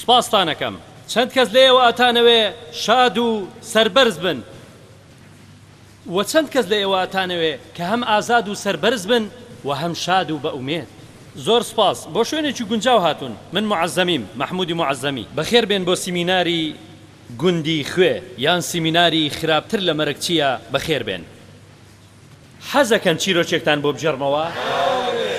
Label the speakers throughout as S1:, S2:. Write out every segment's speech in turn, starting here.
S1: سوپاستانەکەم چەند کەس لەئێوە ئەتانەوێ شاد و سەربەرز بن وە چەند کەس لەئێوە ئەتانەوێ کە هەم ئازاد و سەربەرز بن وە هەم شاد و بە ئومێد. زۆر سوپاس بۆ شوێنێکی گونجاو هاتوون من موعەزەمیم مەحمودی موعەزەمی. بەخێر بێن بۆ سیمیناری گوندی خوێ یان سیمیناری خراپتر لە مەرگ چیە بەخێر بێن. حەزەکەن چیرۆکێکتان بۆ بگێڕمەوە؟ ناوەڕێ.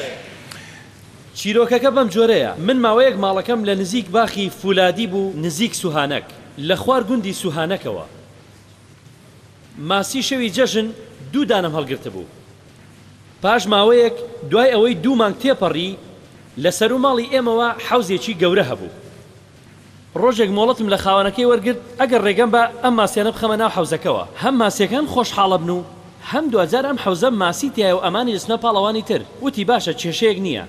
S1: چیرۆکەکە بەم جۆرەیە، من ماوەیەک ماڵەکەم لە نزیک باخی فولادی بوو نزیک سوهانەک، لە خوار گوندی سوهانەکەوە. ماسی شەوی جەژن دوو دانەم هەڵگرتبوو. پاش ماوەیەک دوای ئەوەی دوو مانگ تێپەڕی، لە سەروو ماڵی ئێمەوە حەوزێکی گەورە هەبوو. ڕۆژێک مۆڵەتم لە خاوەنەکەی وەرگرت، ئەگەر ڕێگەم با ئەم ماسیانە بخەمە ناو حەوزەکەوە، هەم ماسیەکان خۆشحاڵەبن و هەم دواجار ئەم حەوزە ماسی تیایە و ئەمانی دەچنە پاڵ ئەوانی تر، وتی باشە کێشەیەک نییە.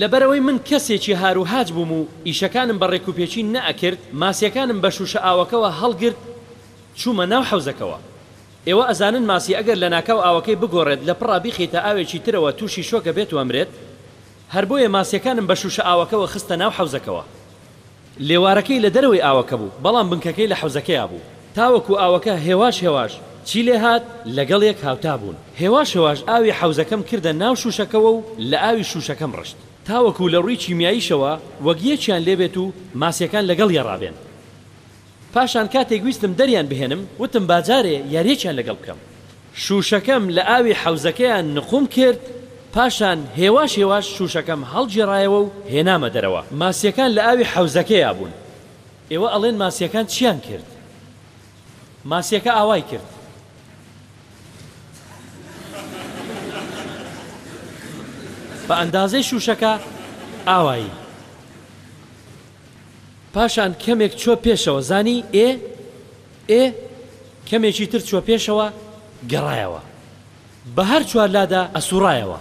S1: لەبەرئەوەی من کەسێکی هاروهاج بووم و ئیشەکانم بە ڕێکوپێکی نەئەکرد، ماسیەکانم بە شوشە ئاوەکەوە هەڵگرت چوومە ناو حەوزەکەوە. ئێوە ئەزانن ماسی ئەگەر لەناکاو ئاوەکەی بگۆڕێت لە پڕا بیخەیتە ئاوێکی ترەوە تووشی شۆک ئەبێت و ئەمرێت؟ هەر بۆیە ماسییەکانم بە شووشە ئاوەکەوە خستە ناو حەوزەکەوە. لێوارەکەی لە دەرەوەی ئاوەکە بوو، بەڵام بنکەکەی لە حەوزەکەیا بوو. تاوەکو ئاوەکە هێواش هێواش چی لێ هات، لەگەڵ یەک هاوتا بوون. هێواش هێواش ئاوی حەوزەکەم کردە ناو شووشەکەوە و لە ئاوی شووشەکەم ڕشت. تاوەکو لە ڕووی کیمیاییشەوە وەک یەکیان لێ بێت و ماسییەکان لەگەڵ یەڕا بێن. پاشان کاتێک ویستم دەریان بهێنم، وتم با جارێ یارییەکیان لەگەڵ بکەم. شووشەکەم لە ئاوی حەوزەکەیان نقووم کرد، پاشان هێواش هێواش شووشەکەم هەڵگێڕایەوە و هێنامە دەرەوە. ماسییەکان لە ئاوی حەوزەکەیا بوون. ئێوە ئەڵێن ماسییەکان چییان کرد؟ ماسییەکە ئاوای کرد. بە ئەندازەی شووشەکە ئاوایی. پاشان کەمێک چوە پێشەوە زانی ئێ ئێ کەمێکی تر چوە پێشەوە گەڕایەوە بە هەر چوار لادا ئەسوڕایەوە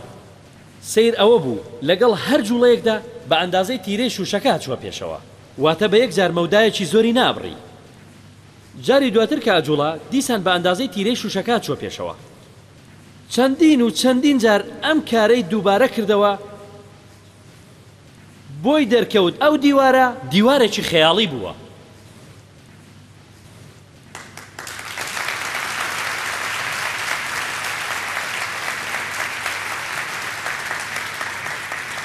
S1: سەیر ئەوە بوو لەگەڵ هەر جوڵەیەکدا بە ئەندازەی تیرەی شوشەکە ئەچوە پێشەوە واتە بە یەک جار مەودایەکی زۆری نابڕی جاری دواتر کە ئەجوڵا دیسان بە ئەندازەی تیرەی شوشەکە چوە پێشەوە چەندین و چەندین جار ئەم کارەی دووبارە کردەوە بۆی دەرکەوت ئەو دیوارە دیوارێکی خەیاڵی بووە.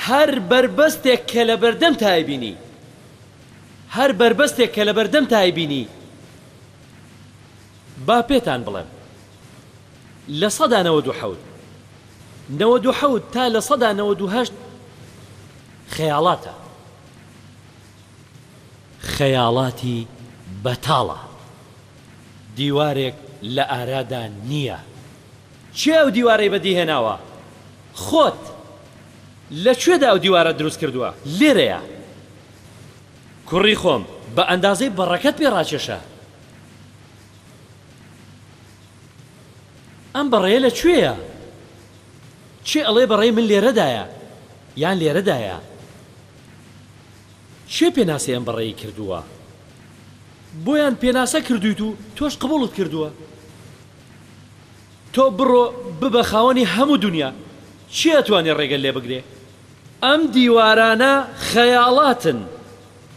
S1: هەر بەربەستێک کە لەبەردەم تای بینی هەر بەربەستێک کە لەبەردەم تای بینی. با پێتان بڵێم لە سەدا نەوەد و حەوت نەوەد و حەوت تا لە سەدا نەوەد و هەشت خەیاڵاتە خەیاڵاتی بەتاڵە دیوارێک لە ئارادا نییە کێ ئەو دیوارەی بەدی هێناوە خۆت لە کوێدا ئەو دیوارە دروست کردووە لێرەیە. کوڕی خۆم بە ئەندازەی بەڕەکەت پێ ڕاکێشا. ئەم بەڕەیە لە کوێیە؟ کێ ئەڵێ بەڕەی من لێرەدایە یان لێرەدایە؟ کێ پێناسەی ئەم بەڕەی کردووە؟ بۆیان پێناسە کردوویت و تۆش قبووڵت کردووە. تۆ بڕۆ ببە خاوەنی هەموو دونیا. کێ ئەتوانێ ڕێگەت لێ بگرێ؟ ئەم دیوارانە خەیاڵاتن،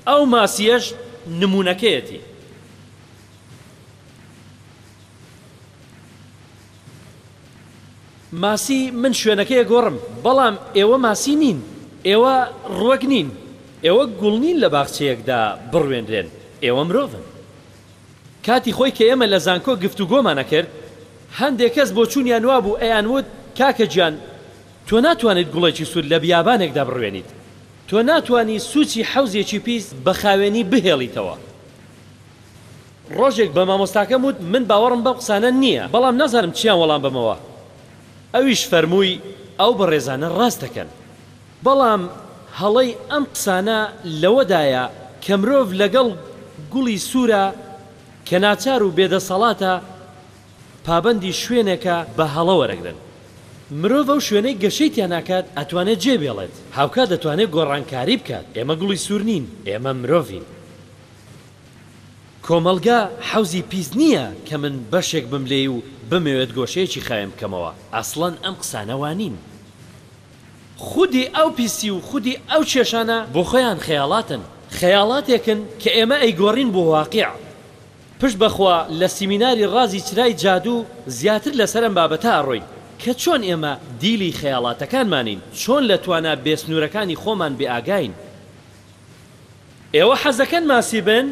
S1: ئەو ماسییەش نموونەکەیەتی. ماسی، من شوێنەکەی ئەگۆڕم، بەڵام ئێوە ماسی نین، ئێوە ڕووەک نین، ئێوە گوڵ نین لە باخچەیەکدا بڕوێنرێن، ئێوە مرۆڤن. کاتی خۆی کە ئێمە لە زانکۆ گفتوگۆمان ئەکرد، هەندێ کەس بۆچوونیان وابوو ئەیانوت کاکە گیان، تۆ ناتوانیت گوڵێکی سوور لە بیابانێکدا بڕوێنیت. تۆ ناتوانی سووچی حەوزێکی پیس بە خاوێنی بهێڵیتەوە. ڕۆژێک بە مامۆستاکەم وت، من باوەڕم بەم قسانە نییە، بەڵام نازانم چییان وەڵام بەمەوە. ئەویش فەرمووی، ئەو بەڕێزانە ڕاست دەکەن. بەڵام هەڵەی ئەم قسانە لەوەدایە کە مرۆڤ لەگەڵ گوڵی سوورە کە ناچار و بێدەسەڵاتە، پابەندی شوێنێکە بە هەڵە وەرەگرن. مرۆڤ ئەو شوێنەی گەشەی تیا ناکات ئەتوانێت جێ بێڵێت، هاوکات دەتوانێت گۆڕانکاری بکات، ئێمە گوڵی سوور نین، ئێمە مرۆڤین. کۆمەڵگا حەوزی پیس نییە کە من بەشێک بم لێی و بمەوێت گۆشەیەکی خاوێن بکەمەوە، ئەسڵەن ئەم قسانە وا نین. خودی ئەو پیسی و خودی ئەو کێشانە بۆ خۆیان خەیاڵاتن. خەیاڵاتێکن کە ئێمە ئەیگۆڕین بۆ واقیع. پشت بەخوا لە سیمیناری ڕازی چرای جادوو زیاتر لەسەر ئەم بابەتە ئەڕۆین کە چۆن ئێمە دیلی خەیاڵاتەکانمانین چۆن لە توانا بێ سنوورەکانی خۆمان بێ ئاگاین ئێوە حەزەکەن ماسی بن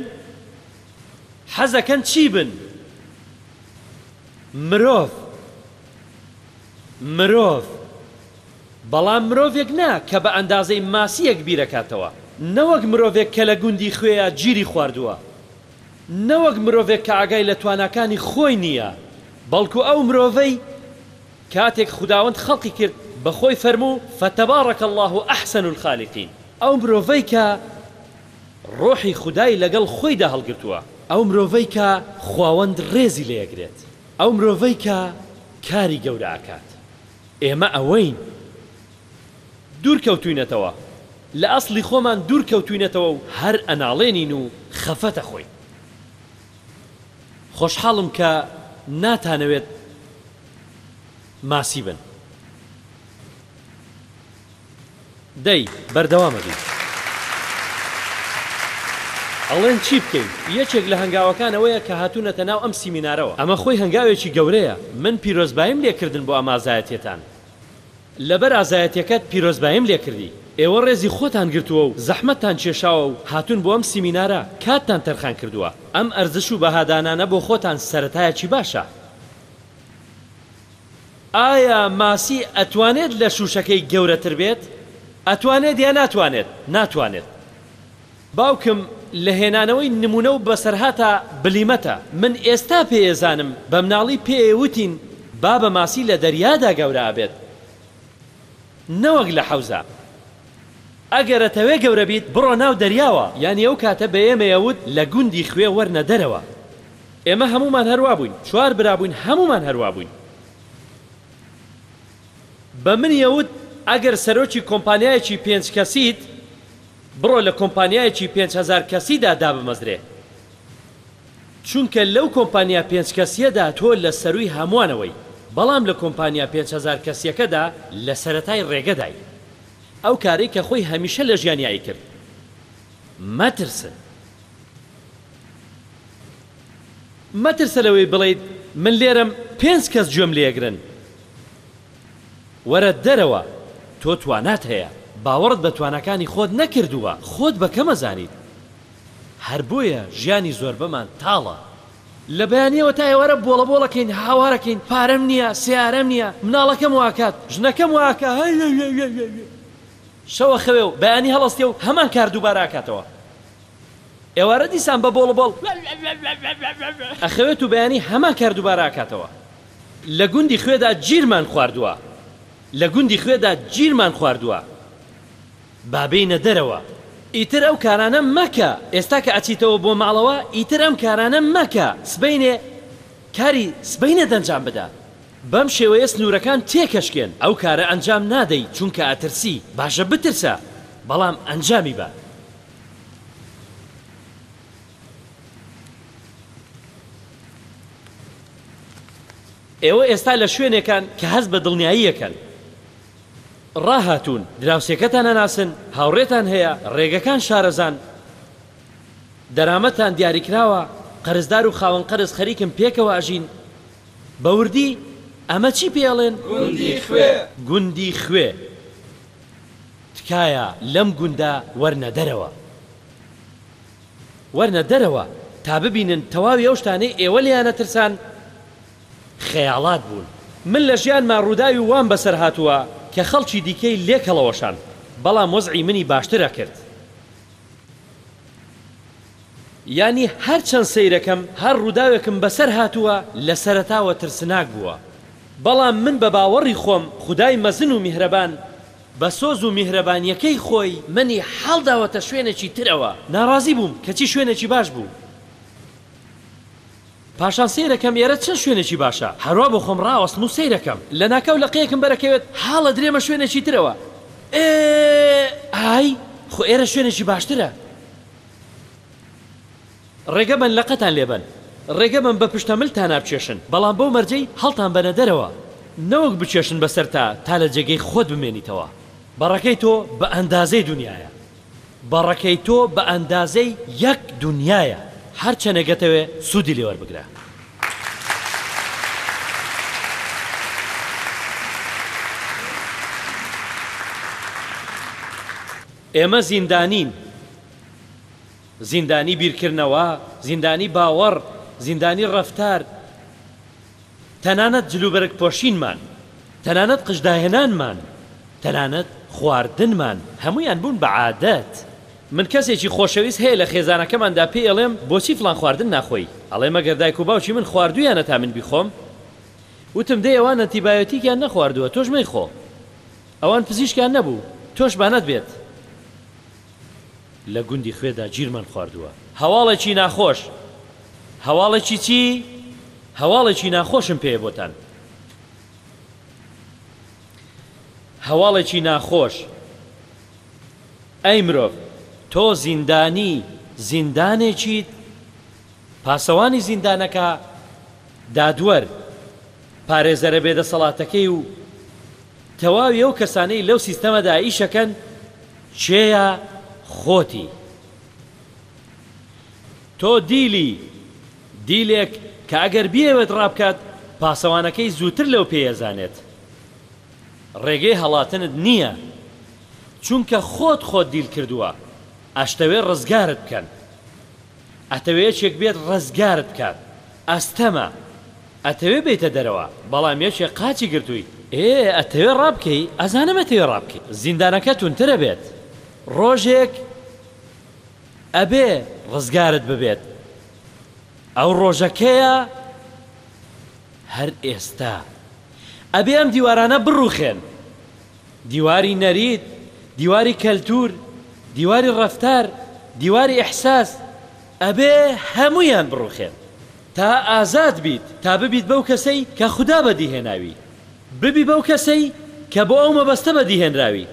S1: حەزەکەن چی بن مرۆڤ مرۆڤ بەڵام مرۆڤێک نا کە بە ئەندازەی ماسییەک بیرەکاتەوە نەوەک مرۆڤێک کە لە گوندی خوێیا گیری خواردووە نەوەک مرۆڤێک کە ئاگای لە تواناکانی خۆی نییە، بەڵکو ئەو مرۆڤەی کاتێک خوداوەند خەڵقی کرد بە خۆی فەرموو، فتبارک اللە احسن الخالقین، ئەو مرۆڤەی کە ڕۆحی خودای لەگەڵ خۆیدا هەڵگرتووە، ئەو مرۆڤەی کە خواوەند ڕێزی لێ ئەگرێت، ئەو مرۆڤەی کە کاری گەورە ئەکات، ئێمە ئەوەین. دوورکەوتووینەتەوە لە ئەسڵی خۆمان دوور کەوتووینەتەوە و هەر ئەناڵێنین و خەفەتە خۆین. خۆشحاڵم کە ناتانەوێت ماسی بن. دەی بەردەوامە بین. ئەڵێن چی بکەین؟ یەکێک لە هەنگاوەکان ئەوەیە کە هاتوونەتە ناو ئەم سیمینارەوە. ئەمە خۆی هەنگاوێکی گەورەیە. من پیرۆزباییم لێ کردن بۆ ئەم ئازایەتیەتان. لەبەر ئازایەتیەکەت پیرۆزبایم لێکردی. ئێوە ڕێزی خۆتان گرتووە و زەحمەتتان کێشاوە و هاتوون بۆ ئەم سیمینارە کاتتان تەرخان کردووە. ئەم ئەرزش و بەهادانانە بۆ خۆتان سەرەتایەکی باشە. ئایا ماسی ئەتوانێت لە شوشەکەی گەورەتر بێت؟ ئەتوانێت یا ناتوانێت؟ ناتوانێت. باوکم لە هێنانەوەی نموونە و بەسەرهاتا بلیمەتە. من ئێستا پێیەزانم بەمناڵی پێێ وتین بابە ماسی لە دەریادا گەورە ئەبێت نەوەک لە حەوزا. ئەگەر ئەتەوێ گەورە بیت بڕۆ ناو دەریاوە. یانی ئەو کاتە بە ئێمەی ئەوت لە گوندی خوێ وەرنە دەرەوە. ئێمە هەموومان هەروا بووین. چوار برا بووین هەموومان هەروا بووین. بە منی ئەوت ئەگەر سەرۆکی کۆمپانیایەکی پێنج کەسیت، بڕۆ لە کۆمپانیایەکی پێنج هەزار کەسیدا دابمەزرێ چونکە لەو کۆمپانیا پێنج کەسیەدا تۆ لە سەرووی هەموانەوەی بەڵام لە کۆمپانیا پێنج هەزار کەسیەکەدا لە سەرەتای ڕێگەدای ئەو کارەی کە خۆی هەمیشە لە ژیانیا ئەیکرد مەترسن مەترسە لەوەی بڵێیت من لێرەم پێنج کەس گوێم لێگرن. وەرە دەرەوە تۆ توانات هەیە باوەڕت بە تواناکانی خۆت نەکردووە خۆت بە کەم ئەزانیت هەر بۆیە ژیانی زۆربەمان تاڵە لە بەیانیەوە تا ئێوارە بۆڵە بۆڵە کەین هاوارە کەین پارەم نیە سەیارەم نیە مناڵەکەم واکات ژنەکەم واکا شەو ئەخەوێ و بەیانی هەڵەستێ و هەمان کار دووبارە ئەکاتەوە ئێوارە دیسان بە بۆڵە بۆڵ ئەخەوێت و بەیانی هەمان کار دووبارە ئەکاتەوە. لە گوندی خوێدا جیرمان خواردوە لە گوندی خوێدا جیرمان خواردوە با بێینە دەرەوە ئیتر ئەو کارانە مەکە ئێستا کە ئەچیتەوە بۆ ماڵەوە ئیتر ئەم کارانە مەکە سبەینێ کاری سبەینێ دەنجام بدە بەم شێوەیە سنورەکان تێکەشکێن ئەو کارە ئەنجام نادەی چونکە ئەترسی باشە بترسە بەڵام ئەنجامی بە. ئێوە ئێستا لە شوێنێکان کە هەست بە دڵنیاییەکەن ڕاهاتوون دراوسێکەتان هەناسن هاوڕێتان هەیە ڕێگەکان شارەزان دەرامەتان دیاریکراوە قەرزدار و خاوەن قەرز خەریکم پێکەوە ئەژین بەوردی ئەمە چی پێڵێن گوندی خوێ تکایە لەم گوندە وەرنەدەرەوە. وەرنە دەرەوە تا ببینن تەواوی ئەو شتانەی ئێوە لێیان ئەترسان خەیاڵات بوون. من لە ژیانما ڕووداوی وام بەسەر هاتووە کە خەڵکی دیکەی لێک هەڵەوەشان بەڵام وەزعی منی باشتر ئەکرد. یانی هەر چەند سەیرەکەم هەر ڕووداوێکم بەسەر هاتووە لە سەرەتاوە ترسناک بووە بەڵام من بە باوەڕی خۆم خودای مەزن و میهرەبان، بە سۆز و میهرەبانییەکەی خۆی منی حاڵداوەتە شوێنێکی ترەوە. ناڕازی بووم، کەچی شوێنێکی باش بوو. پاشان سەیرەکەم ئێرە چەند شوێنێکی باشە. هەروا بۆ خۆم ڕاوەستم و سەیرەکەم. لە ناکاو لقێکم بەرەکەوێت، هاڵ ئەدرێمە شوێنێکی ترەوە. ئێ! ئای! خۆ ئێرە شوێنێکی باشترە. ڕێگە بەن لەقتان لێ بەن. ڕێگە بەن بە پشتە مل تانا بچێشن بەڵام بەو مەرجەی هەڵتان بەنە دەرەوە نەوەک بچێشن بە سەرتا تا لە جێگەی خۆت بمێنیتەوە. بەڕەکەی تۆ بە ئەندازەی دونیایە. بەڕەکەی تۆ بە ئەندازەی یەک دونیایە. هەر چەنێک ئەتەوێ سوودی لێ وەربگرە. ئێمە زیندانین. زیندانی بیرکردنەوە، زیندانی باوەڕ، زیندانی ڕەفتار، تەنانەت جلوبەرگ پۆشینمان، تەنانەت قژ داهێنانمان، تەنانەت خواردنمان، هەموویان بوون بە عادەت. من کەسێکی خۆشەویست هەیە لە خێزانەکەماندا پێی ئەڵێم بۆچی فڵان خواردن ناخۆی؟ ئەڵێ مەگەر دایک و باوکی من خواردوویانە تا من بیخۆم؟ وتم دەی ئەوان ئەنتیبایۆتیکیان نەخواردووە تۆش مەیخۆ. ئەوان پزیشکیان نەبوو تۆش بانەت بێت. لە گوندی خوێدا گیرمان خواردووە. هەواڵێکی ناخۆش هەواڵێکی چی؟ هەواڵێکی ناخۆشم پێیە بۆتان. هەواڵێکی ناخۆش ئەی مرۆڤ تۆ زیندانی زیندانێکیت پاسەوانی زیندانەکە دادوەر پارێزەرە بێدەسەڵاتەکەی و تەواوی ئەو کەسانەی لەو سیستەمەدا ئیشەکەن چێە خۆتی تۆ دیلی دیلێک کە ئەگەر بیەوێت ڕابکات پاسەوانەکەی زووتر لەو پێیەزانێت ڕێگەی هەڵاتنت نییە چونکە خۆت خۆت دیل کردووە ئەشتەوێ ڕزگارت بکەن ئەتەوێ یەکێک بێت ڕزگارت کات ئەستەمە ئەتەوێ بێیتە دەرەوە بەڵام یەکێک قاچی گرتووی. ئێ ئەتەوێ ڕابکەی ئەزانم ئەتەوێ ڕابکەی زیندانەکە تونتر ئەبێت ڕۆژێک ئەبێ ڕزگارت ببێت ئەو ڕۆژە کەیە هەر ئێستا ئەبێ ئەم دیوارانە بڕوخێن دیواری نەریت، دیواری کەلتور، دیواری ڕەفتار، دیواری ئیحساس، ئەبێ هەموویان بڕوخێن تا ئازاد بیت، تا ببیت بەو کەسەی کە خودا بەدی هێناوی، ببی بەو کەسەی کە بۆ ئەو مەبەستە بەدی هێنراوی،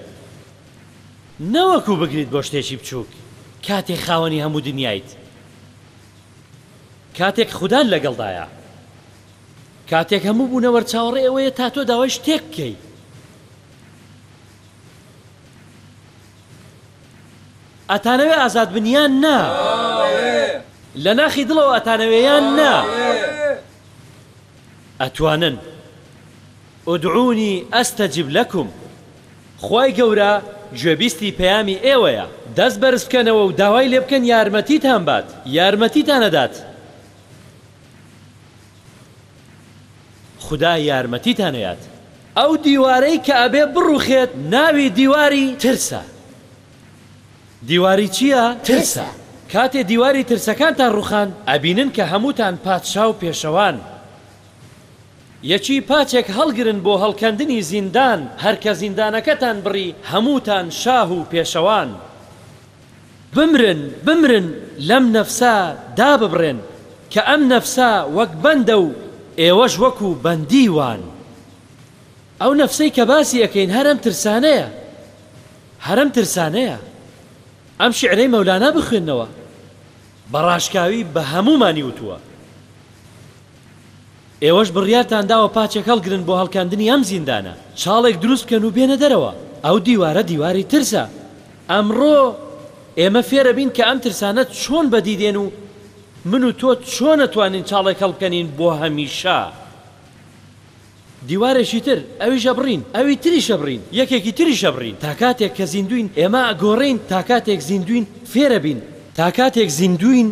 S1: نەوەکو بگریت بۆ شتێکی بچوک کاتێک خاوەنی هەموو دنیایت، کاتێک خودات لەگەڵدایە. کاتێک هەموو بوونەوەر چاوەڕێی ئەوەیە تا تۆ داوای شتێک بکەی. ئەتانەوێ ئازاد بن یان نا؟ لە ناخی دڵەوە ئەتانەوێ یان نا؟ ئەتوانن. ادعونی استجب لکم. خوای گەورە گوێبیستی پەیامی ئێوەیە. دەست بەرز بکەنەوە و داوای لێ بکەن یارمەتیتان بات، یارمەتیتان ئەدات. خودا یارمەتیتان یات ئەو دیوارەی کە ئەبێ بڕوخێت ناوی دیواری ترسە دیواری چیە ترسە کاتێ دیواری ترسەکانتان ڕوخاند ئەبینن کە هەمووتان پادشا و پێشەوان یەکی پاچێک هەڵگرن بۆ هەڵکەندنی زیندان هەرکە زیندانەکەتان بڕی هەمووتان شاه و پێشەوان. بمرن بمرن لەم نەفسە داببڕێن کە ئەم نەفسە وەک بەندە و ئێوەش وەکو بەندی وان ئەو نەفسەی کە باسی ئەکەین هەر ئەم ترسانەیە هەر ئەم ترسانەیە ئەم شیعرەی مەولانا بخوێنەوە بە ڕاشکاوی بە هەموومانی وتووە. ئێوەش بڕیارتان داوە پاچێک هەڵگرن بۆ هەڵکاندنی ئەم زیندانە، چاڵێک دروست بکەن و بێنە دەرەوە، ئەو دیوارە دیواری ترسە، ئەمڕۆ ئێمە فێر ئەبین کە ئەم ترسانە چۆن بەدی دێن و من و تۆ چۆن ئەتوانین چاڵێک هەڵبکەنین بۆ هەمیشە. دیوارێکی تر، ئەویش ئەبڕین، ئەوی تریش ئەبڕین، یەکێکی تریش ئەبڕین، تا کاتێک کە زیندووین، ئێمە ئەگۆڕێین، تا کاتێک زیندووین، فێر ئەبین، تا کاتێک زیندووین،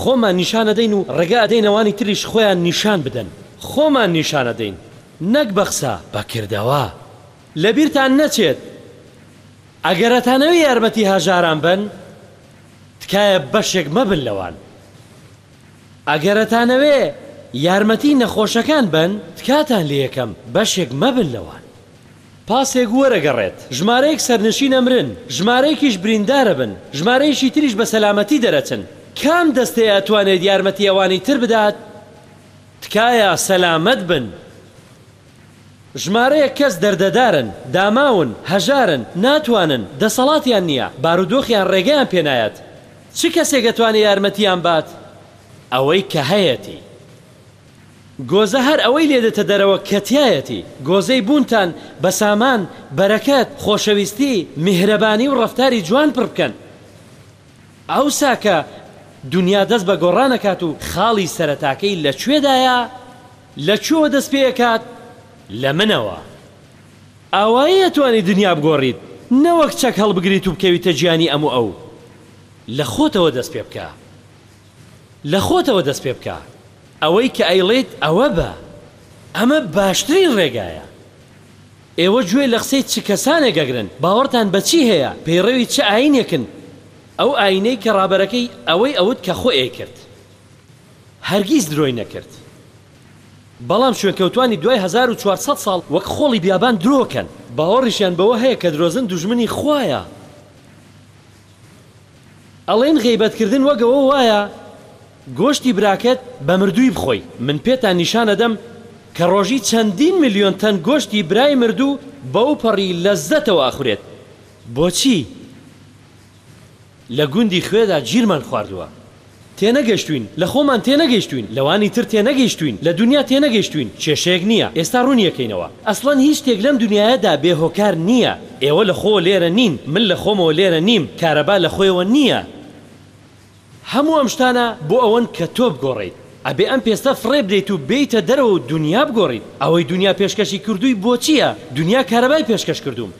S1: خۆمان نیشان ئەدەین و ڕێگە ئەدەین ئەوانی تریش خۆیان نیشان بدەن، خۆمان نیشان ئەدەین، نەک بە قسە، بە کردەوە. لەبیرتان نەچێت، ئەگەر ئەتانەوێ یارمەتی هەژاران بەن، تکایە بەشێک مەبن لەوان. ئەگەر ئەتانەوێ یارمەتی نەخۆشەکان بەن تکاتان لێەکەم بەشێک مەبن لەوان. پاسێک وەرەگەڕێت ژمارەیەک سەرنشین ئەمرن ژمارەیەکیش بریندارەبن ژمارەیەکی تریش بە سەلامەتی دەرەچن کام دەستەیە ئەتوانێت یارمەتی ئەوانی تر بدات تکایە سەلامەت بن. ژمارەیەک کەس دەردەدارن، داماون، هەژارن، ناتوانن، دەسەڵاتیان نییە، بارودۆخیان ڕێگەیان پێ نایەت. چ کەسێک ئەتوانێ یارمەتیان بات؟ ئەوەی کە هەیەتی. گۆزە هەر ئەوەی لێ دێتە دەرەوە کە تیایەتی. گۆزەی بوونتان بە سامان، بەرەکەت، خۆشەویستی، میهرەبانی و ڕەفتاری جوان پڕ بکەن. ئەوسا کە دونیا دەست بە گۆڕان ئەکات و خاڵی سەرەتاکەی لە کوێدایە؟ لە کوێوە دەست پێ ئەکات؟ لە منەوە. ئاوایی ئەتوانی دنیا بگۆڕیت نەوەک چەک هەڵبگریت و بکەویتە گیانی ئەم و ئەو. لە خۆتەوە دەست پێ بکە. لە خۆتەوە دەست پێ بکە. ئەوەی کە ئەیڵێیت ئەوە بە. ئەمە باشترین ڕێگایە. ئێوە گوێ لە قسەی چ کەسانێک ئەگرن، باوەڕتان بە چی هەیە، پەیڕەوی چ ئایینێکن، ئەو ئایینەی کە ڕابەرەکەی ئەوەی ئەوت کە خۆی ئەیکرد. هەرگیز درۆی نەکرد بەڵام شوێنکەوتوانی دوای هەزار و چوار سەد ساڵ وەک خۆڵی بیابان درۆکەن باوەڕیشیان بەوە هەیە کە درۆزن دوژمنی خوایە ئەڵێن غەیبەت کردن وەک ئەوە وایە گۆشتی براکەت بە مردووی بخۆی من پێتان نیشان ئەدەم کە ڕۆژی چەندین ملیۆن تەن گۆشتی برای مردوو بەوپەڕی لەززەتەوە ئەخورێت بۆچی؟ لە گوندی خوێدا گیرمان خواردووە تێنەگەشتووین، لە خۆمان تێنەگەشتووین، لەوانی تر تێنەگەشتووین، لە دونیا تێنەگەشتووین، کێشەیەک نییە ئێستا ڕوونیەکەینەوە، ئەسڵەن هیچ شتێک لەم دونیایەدا بێ هۆکار نییە، ئێوە لە خۆوە لێرە نین، من لە خۆمەوە لێرە نیم، کارەبا لە خۆیەوە نییە، هەموو ئەم شتانە بۆ ئەوەن کە تۆ بگۆڕێیت، ئەبێ ئەم پێستە فڕێ بدەیت و بێیتە دەرەوە و دونیا بگۆڕیت، ئەوەی دونیا پێشکەشی کردووی بۆچییە، دونیا کارەبای پێشکەش کردووم.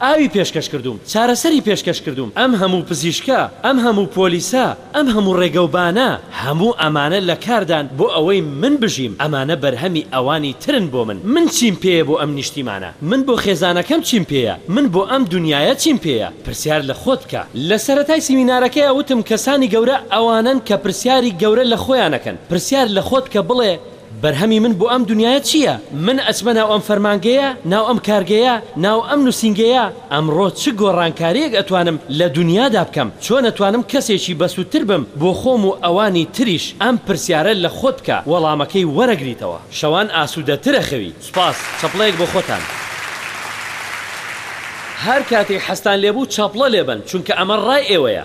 S1: ئاوی پێشکەش کردووم، چارەسەری پێشکەش کردووم، ئەم هەموو پزیشکە، ئەم هەموو پۆلیسە، ئەم هەموو ڕێگە و بانە، هەموو ئەمانە لە کاردان بۆ ئەوەی من بژیم، ئەمانە بەرهەمی ئەوانی ترن بۆ من، من چیم پێیە بۆ ئەم نیشتیمانە، من بۆ خێزانەکەم چیم پێیە، من بۆ ئەم دونیایە چیم پێیە، پرسیار لە خۆت بکە. لە سەرەتای سیمینارەکەیا وتم کەسانی گەورە ئەوانەن کە پرسیاری گەورە لە خۆیان ئەکەن، پرسیار لە خۆت بکە بڵێ، بەرهەمی من بۆ ئەم دنیایە چییە؟ من ئەچمە ناو ئەم فەرمانگەیە، ناو ئەم کارگەیە، ناو ئەم نووسینگەیە؟ ئەمڕۆ چ گۆڕانکارییەک ئەتوانم لە دنیادا بکەم؟ چۆن ئەتوانم کەسێکی بەسوودتر بم بۆ خۆم و ئەوانی تریش؟ ئەم پرسیارە لە خۆت بکە، وەڵامەکەی وەرەگریتەوە. شەوان ئاسوودەتر ئەخەوی. سوپاس. چەپڵەیەک بۆ خۆتان. هەر کاتێک حەزتان لێ بوو چەپڵە لێ بەن، چونکە ئەمە ڕای ئێوەیە.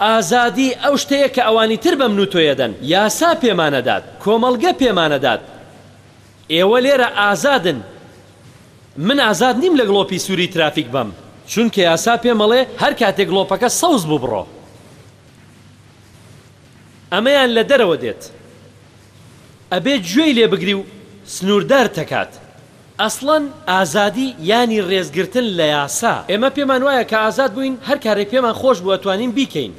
S1: ئازادی ئەو شتەیە کە ئەوانی تر بەمن و تۆ یەدەن، یاسا پێمانەدات، کۆمەڵگە پێمانەدات. ئێوە لێرە ئازادن. من ئازاد نیم لە گڵۆپی سووری ترافیک بەم، چونکە یاسا پێمەڵێ هەر کاتێ گڵۆپەکە سەوز بوو بڕۆ. ئەمەیان لە دەرەوە دێت. ئەبێ گوێی لێ بگری و سنووردارتەکات. ئەسڵەن ئازادی یانی ڕێزگرتن لە یاسا، ئێمە پێمان وایە کە ئازاد بووین هەر کارێک پێمان خۆش بوو ئەتوانین بیکەین،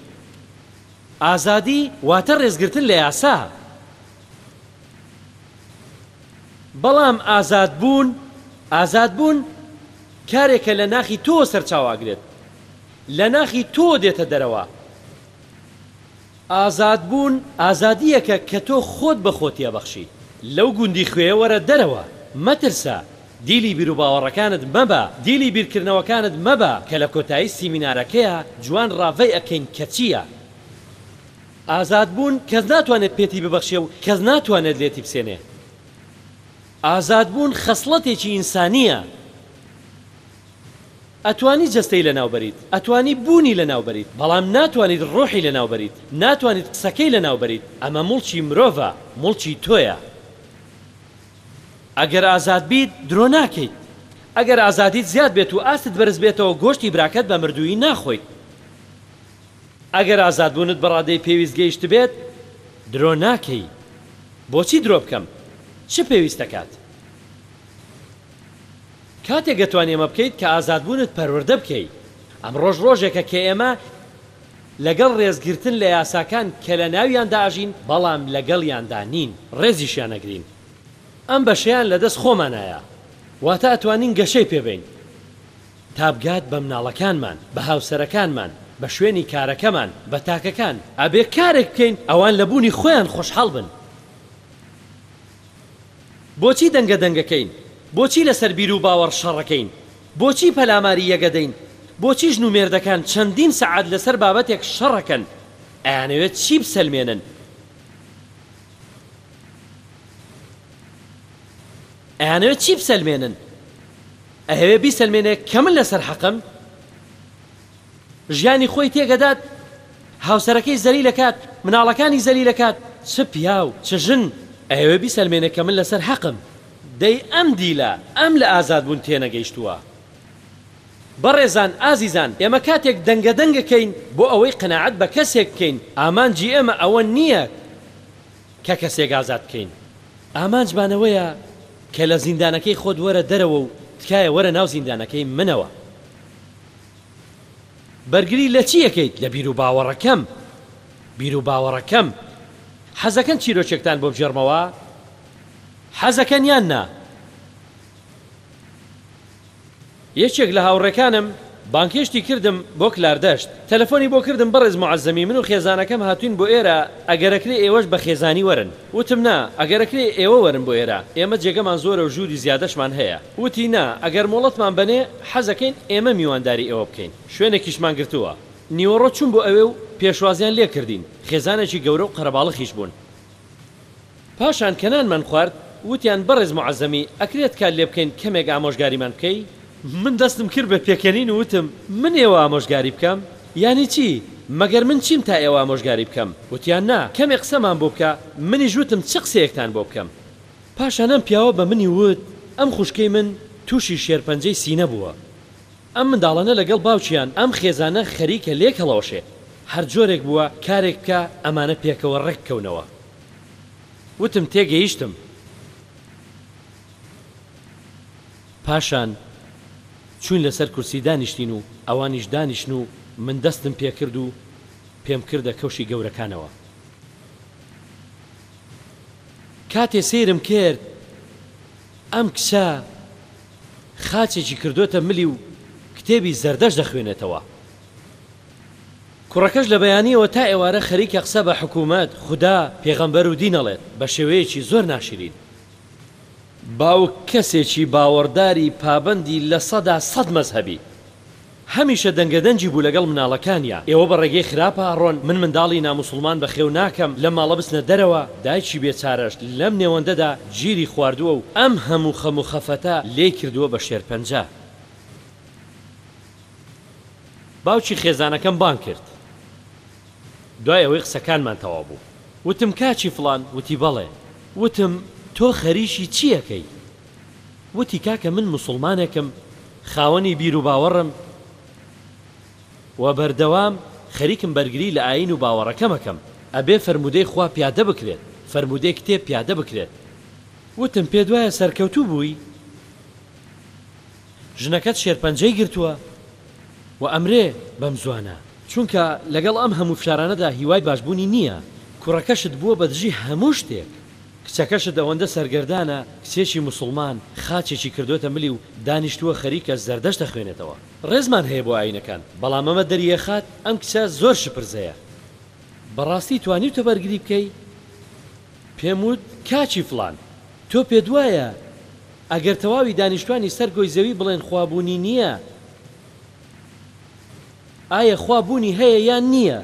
S1: ئازادی واتە ڕێزگرتن لە یاسا، بەڵام ئازاد بوون ئازاد بوون کارێکە لە ناخی تۆوە سەرچاوە ئەگرێت، لە ناخی تۆوە دێتە دەرەوە. ئازادبوون ئازادییەکە کە تۆ خۆت بە خۆت تێبەخشیت. لەو گوندی خوێیە وەرە دەرەوە. مەترسە. دیلی بیروباوەڕەکانت مەبە، دیلی بیرکردنەوەکانت مەبە کە لە کۆتایی سیمینارەکەیا جوان ڕاڤەی ئەکەین کە چییە. ئازادبوون کەس ناتوانێت پێتی ببەخشێ و کەس ناتوانێت لێتی بسێنێ. ئازادبوون خەسڵەتێکی ئینسانییە. ئەتوانی جەستەی لەناو بەریت، ئەتوانی بوونی لەناو بەریت، بەڵام ناتوانیت ڕۆحی لەناو بەریت، ناتوانیت قسەکەی لەناو بەریت، ئەمە موڵکی مرۆڤە، موڵکی تۆیە. ئەگەر ئازاد بیت، درۆ ناکەیت. ئەگەر ئازادیت زیاد بێت و ئاستت بەرز بێتەوە، گۆشتی براکەت بە مردوویی ناخۆیت. ئەگەر ئازادبوونت بە ڕادەی پێویست گەیشتبێت، درۆ ناکەی. بۆچی درۆ بکەم؟ چ پێویست دەکات؟ کاتێک دەتوانی ئەمە بکەیت کە ئازادبوونت پەروەردە بکەی. ئەمڕۆش ڕۆژێکە کە ئێمە لەگەڵ ڕێزگرتن لە یاساکان کە لە ناویاندا ئەژین بەڵام لەگەڵیاندا نین ڕێزیشیان ئەگرین ئەم بەشەیان لە دەست خۆمانایە واتە ئەتوانین گەشەی پێ بەین تا بگات بە مناڵەکانمان بە هاوسەرەکانمان بە شوێنی کارەکەمان بە تاکەکان ئەبێ کارێک بکەین ئەوان لە بوونی خۆیان خۆشحاڵ بن. بۆچی دەنگە دەنگەکەین؟ بۆچی لەسەر بیرو باوەڕ شەڕەکەین؟ بۆچی پەلاماری یەگەدەین؟ بۆچی ژن و مێردەکان چەندین سەعات لەسەر بابەتێک شەڕەکەن؟ ئەیانەوێت چی بسەلمێنن؟ ئەیانەوێت چی بسەلمێنن؟ ئەهەوێ بیسەلمێنێ کە من لەسەر حەقم؟ ژیانی خۆی تێکەدات، هاوسەرەکەی زەلیل ئەکات، مناڵەکانی زەلیل ئەکات، چ پیاو چ ژن ئەیەوێ بیسەلمێنێ کە من لەسەر حەقم، دەی ئەم دیلە ئەم لە ئازاد بوون تێنەگەیشتووە. بەڕێزان ئازیزان ئێمە کاتێک دەنگە دەنگ ئەکەین بۆ ئەوەی قەناعەت بە کەسێک بکەین ئامانجی ئێمە ئەوە نییە کە کەسێک ئازاد بکەین ئامانجمان ئەوەیە کە لە زیندانەکەی خۆت وەرە دەرەوە و تکایە وەرە ناو زیندانەکەی منەوە. بەرگری لە چی ئەکەیت؟ لە بیروباوەڕەکەم. بیروباوەڕەکەم. حەزەکەن چیرۆکێکتان بۆ بگێڕمەوە؟ حەزەکەن یان نا؟ یەکێک لە هاوڕێکانم بانگهێشتی کردم بۆ کلاردەشت. تەلەفۆنی بۆ کردم بەڕێز موعەزەمی من و خێزانەکەم هاتووین بۆ ئێرە، ئەگەرەکرێ ئێوەش بە خێزانی وەرن. وتم نا، ئەگەرەکرێ ئێوە وەرن بۆ ئێرە. ئێمە جێگەمان زۆرە و ژووری زیادەشمان هەیە. وتی، نا، ئەگەر مۆڵەتمان بەنێ، حەزەکەین ئێمە میوانداری ئێوە بکەین. شوێنێکیشمان گرتووە. نیوەڕۆ چووم بۆ ئەوێ و پێشوازیان لێ کردین. خێزانێکی گەورە و قەرەباڵخیش بوون. پاشان کە نانمان خوارد، وتیان، بەڕێز موعەزەمی، ئەکرێت کات لێ بکەین کەمێک ئامۆژگاریمان بکەی؟ من دەستم کرد بە پێکەنین و وتم، من ئێوە ئامۆژگاری بکەم؟ یانی چی؟ مەگەر من چیم تا ئێوە ئامۆژگاری بکەم؟ وتیان، نا، کەمێک قسەمان بۆ بکە. منیش وتم، چ قسەیەکتان بۆ بکەم؟ پاشان ئەم پیاوە بە منی وت ئەم خوشکەی من تووشی شێرپەنجەی سینە بووە. ئەم منداڵەنە لەگەڵ باوکیان ئەم خێزانە خەریکە لێک هەڵەوەشێ. هەر جۆرێک بووە کارێک بکا ئەمانە پێکەوە ڕێک بکەونەوە. وتم تێگەیشتم. پاشان چووین لەسەر کورسی دانیشتین و ئەوانیش دانیشن و من دەستم پێ کرد و پێم کردە کەوشی گەورەکانەوە. کاتێ سەیرم کرد ئەم کچە خاچێکی کردۆتە ملی و کتێبی زەردەشت دەخوێنێتەوە. کوڕەکەش لە بەیانیەوە تا ئێوارە خەریکە قسە بە حکوومەت، خودا، پێغەمبەر و دین ئەڵێت بە شێوەیەکی زۆر ناشرین. باوک کەسێکی باوەڕداری پابەندی لە سەدا سەد مەزهەبی. هەمیشە دەنگە دەنگی بوو لەگەڵ مناڵەکانیا ئێوە بە ڕێگەی خراپا ئەڕۆن من منداڵی ناموسوڵمان بەخێو ناکەم لەم ماڵە بچنە دەرەوە دایکی بێچارەش لەم نێوەندەدا گیری خواردووە و ئەم هەموو خەم و خەفەتە لێی کردووە بە شێرپەنجە باوکی خێزانەکەم بانگ کرد دوای ئەوەی قسەکانمان تەواو بوو وتم کاکی فڵان وتی بەڵێ وتم تۆ خەریکی چی ئەکەی وتی، کاکە من موسڵمانێکم خاوەنی بیر و باوەڕم و بەردەوام خەریکم بەرگری لە ئایین و باوەڕەکەم ئەکەم، ئەبێ فەرموودەی خوا پیادە بکرێت، فەرموودەی کتێب پیادە بکرێت. وتم، پێت وایە سەرکەوتوو بووی؟ ژنەکەت شێرپەنجەی گرتووە و ئەمرێ بەم زوانە. چونکە لەگەڵ ئەم هەموو فشارانەدا هیوای باشبوونی نییە، کوڕەکەشت بووە بەدژی هەموو شتێک. کچەکەشت ئەوەندە سەرگەردانە کچێکی موسوڵمان خاچێکی کردۆتە ملی و دانیشتووە خەریکە زەردەشت دەخوێنێتەوە. ڕێزمان هەیە بۆ ئاینەکان بەڵام ئەمە دەریەخات ئەم کچە زۆر شپرزەیە. بەڕاستی توانیوتە بەرگری بکەی؟ پێم وت کاکی فڵان تۆ پێتوایە ئەگەر تەواوی دانیشتوانی سەر گۆی زەوی بڵێن خوا بوونی نییە ئایە خوا بوونی هەیە یان نییە؟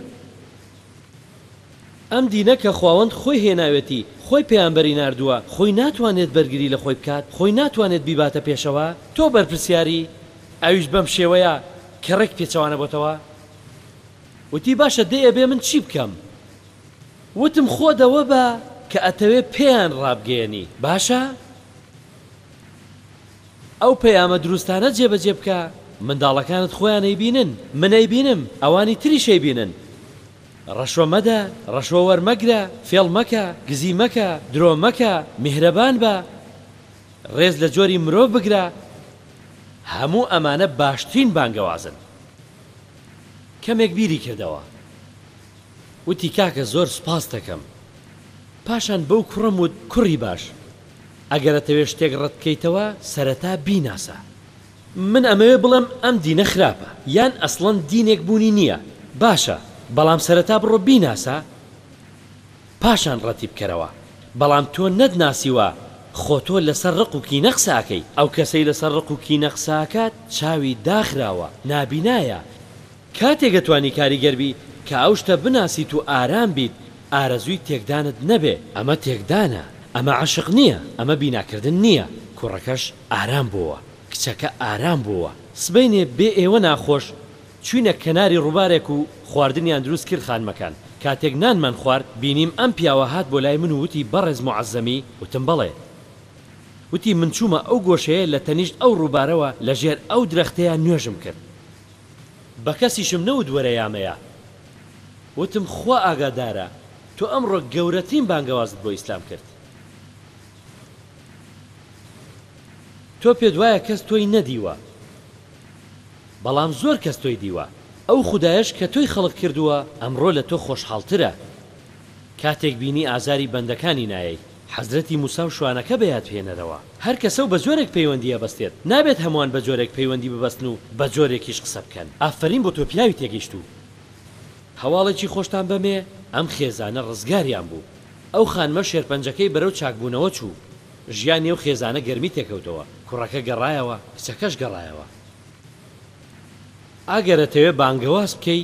S1: ئەم دینە کە خواوەند خۆی هێناوێتی، خۆی پەیامبەری ناردووە، خۆی ناتوانێت بەرگری لە خۆی بکات، خۆی ناتوانێت بیباتە پێشەوە، تۆ بەرپرسیاری؟ ئەویش بەم شێوەیە کە ڕێک پێچەوانەبۆتەوە، وتی، باشە دەی ئەبێ من چی بکەم؟ وتم، خۆ دەوە بە کە ئەتەوێ پێیان ڕابگەیەنی، باشە؟ ئەو پەیامە دروستانە جێبەجێ بکە، منداڵەکانت خۆیان ئەیبینن، من ئەیبینم، ئەوانی تریش ئەیبینن. ڕەشوە مەدە، ڕەشوە وەرمەگرە، فێڵ مەکە، گزی مەکە، درۆ مەکە، میهرەبان بە، ڕێز لە جۆری مرۆڤ بگرە. هەموو ئەمانە باشترین بانگەوازن. کەمێک بیری کردەوە. وتی کاکە زۆر سوپاستەکەم. پاشان بەو کوڕەم وت کوڕی باش. ئەگەر ئەتەوێ شتێک ڕەتبکەیتەوە سەرەتا بیناسە. من ئەمەوێ بڵێم ئەم دینە خراپە یان ئەسڵەن دینێک بوونی نییە باشە بەڵام سەرەتا بڕۆ بیناسە پاشان ڕەتی بکەرەوە بەڵام تۆ نەتناسیوە خۆ تۆ لەسەر ڕق و کینە قسە ئەکەی ئەو کەسەی لەسەر ڕق و کینە قسە ئەکات چاوی داخراوە نابینایە کاتێک ئەتوانی کاریگەر بی کە ئەو شتە بناسیت و ئارام بیت ئارەزووی تێکدانت نەبێ، ئەمە تێکدانە ئەمە عەشق نیە ئەمە بیناکردن نیە کوڕەکەش ئارام بۆوە کچەکە ئارام بۆوە سبەینێ بێ ئێوە ناخۆش چوینە کەناری ڕوبارێک و خواردنیان دروست کرد خانمەکان کاتێک نانمان خوارد بینیم ئەم پیاوە هات بۆ لای من و وتی بەڕێز موعەزەمی وتم بەڵێ وتی من چومە ئەو گۆشەیە لە تەنیشت ئەو ڕوبارەوە لە ژێر ئەو درەختەیە نوێژم کرد بە کەسیشم نەوت وەرە یامەیە وتم خوا ئاگادارە تۆ ئەمڕۆ گەورەترین بانگەوازت بۆ ئیسلام کرد تۆ پێت وایە کەس تۆی نەدیوە بەڵام زۆر کەس تۆی دیوە ئەو خودایەش کە تۆی خەڵق کردووە ئەمڕۆ لە تۆ خۆشحاڵترە کاتێک بینی ئازاری بەندەکانی نایەی. حەزرەتی موسا و شوانەکە بەیاد هێنەرەوە. هەر کەسە و بە جۆرێک پەیوەندی ئەبەستێت، نابێت هەمووان بە جۆرێک پەیوەندی ببەستن و بە جۆرێکیش قسە بکەن. ئافەرین بۆ تۆ پیاوی تێگەیشتوو. هەواڵێکی خۆشتان بەمێ، ئەم خێزانە ڕزگاریان بوو. ئەو خانمە شێرپەنجەکەی بەرەو چاکبوونەوە چوو. ژیانی ئەو خێزانە گەرمی تێکەوتەوە. کوڕەکە گەڕایەوە، کچەکەش گەڕایەوە. ئەگەر ئەتەوێ بانگەواز بکەی.